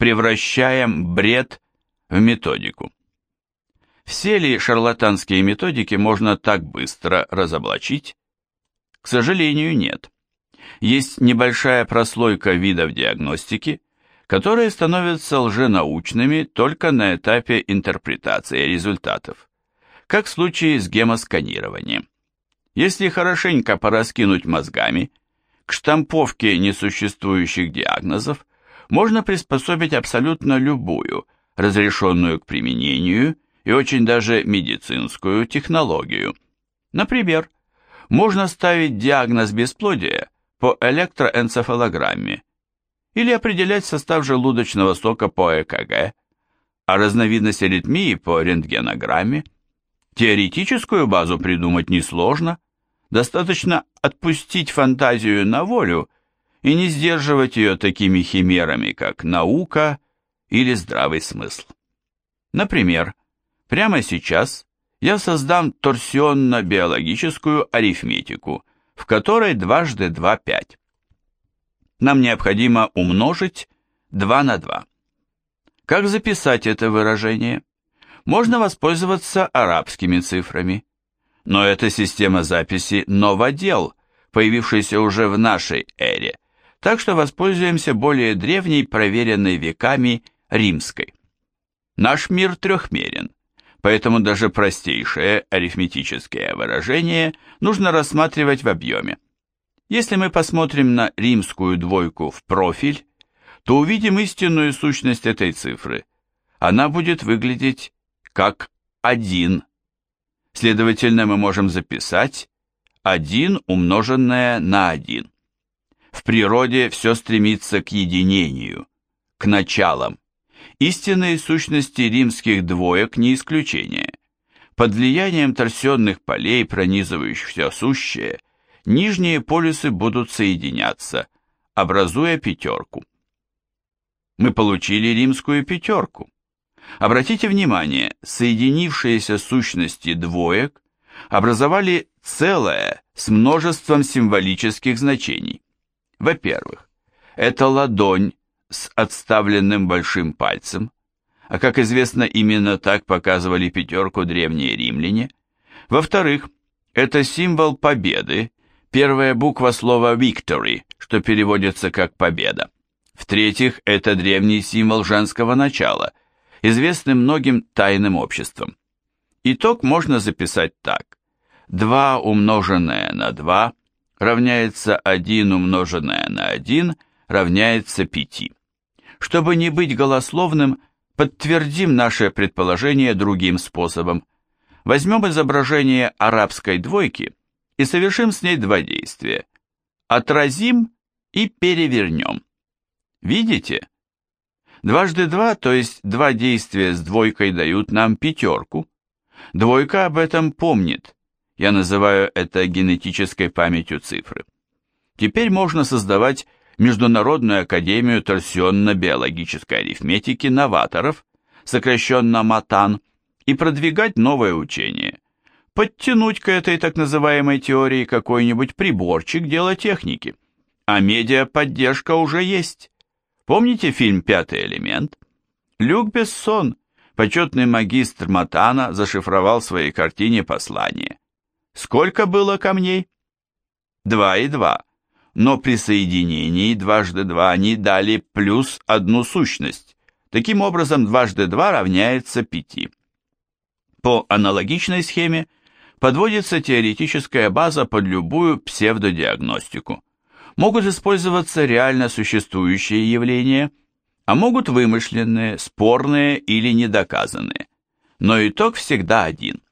Превращаем бред в методику. Все ли шарлатанские методики можно так быстро разоблачить? К сожалению, нет. Есть небольшая прослойка видов диагностики, которые становятся лженаучными только на этапе интерпретации результатов, как в случае с гемосканированием. Если хорошенько пораскинуть мозгами, к штамповке несуществующих диагнозов можно приспособить абсолютно любую, разрешенную к применению и очень даже медицинскую технологию. Например, можно ставить диагноз бесплодия по электроэнцефалограмме или определять состав желудочного сока по ЭКГ, а разновидность аритмии по рентгенограмме. Теоретическую базу придумать несложно, достаточно отпустить фантазию на волю и не сдерживать ее такими химерами, как наука или здравый смысл. Например, Прямо сейчас я создам торсионно-биологическую арифметику, в которой дважды 2 – 5. Нам необходимо умножить 2 на 2. Как записать это выражение? Можно воспользоваться арабскими цифрами. Но эта система записи новодел, появившийся уже в нашей эре, так что воспользуемся более древней, проверенной веками римской. Наш мир трехмерен поэтому даже простейшее арифметическое выражение нужно рассматривать в объеме. Если мы посмотрим на римскую двойку в профиль, то увидим истинную сущность этой цифры. Она будет выглядеть как 1. Следовательно, мы можем записать 1 умноженное на 1. В природе все стремится к единению, к началам. Истинные сущности римских двоек не исключение. Под влиянием торсионных полей, пронизывающих все сущее, нижние полюсы будут соединяться, образуя пятерку. Мы получили римскую пятерку. Обратите внимание, соединившиеся сущности двоек образовали целое с множеством символических значений. Во-первых, это ладонь с отставленным большим пальцем, а как известно, именно так показывали пятерку древние римляне. Во-вторых, это символ победы, первая буква слова «victory», что переводится как «победа». В-третьих, это древний символ женского начала, известный многим тайным обществам. Итог можно записать так. 2 умноженное на 2 равняется 1 умноженное на 1 равняется 5. Чтобы не быть голословным, подтвердим наше предположение другим способом. Возьмем изображение арабской двойки и совершим с ней два действия. Отразим и перевернем. Видите? Дважды два, то есть два действия с двойкой дают нам пятерку. Двойка об этом помнит. Я называю это генетической памятью цифры. Теперь можно создавать Международную академию торсионно-биологической арифметики новаторов, сокращенно МАТАН, и продвигать новое учение. Подтянуть к этой так называемой теории какой-нибудь приборчик дела техники. А медиаподдержка уже есть. Помните фильм «Пятый элемент»? Люк Бессон, почетный магистр Матана, зашифровал в своей картине послание. Сколько было камней? Два и два но при соединении дважды два они дали плюс одну сущность. Таким образом, дважды два равняется пяти. По аналогичной схеме подводится теоретическая база под любую псевдодиагностику. Могут использоваться реально существующие явления, а могут вымышленные, спорные или недоказанные. Но итог всегда один.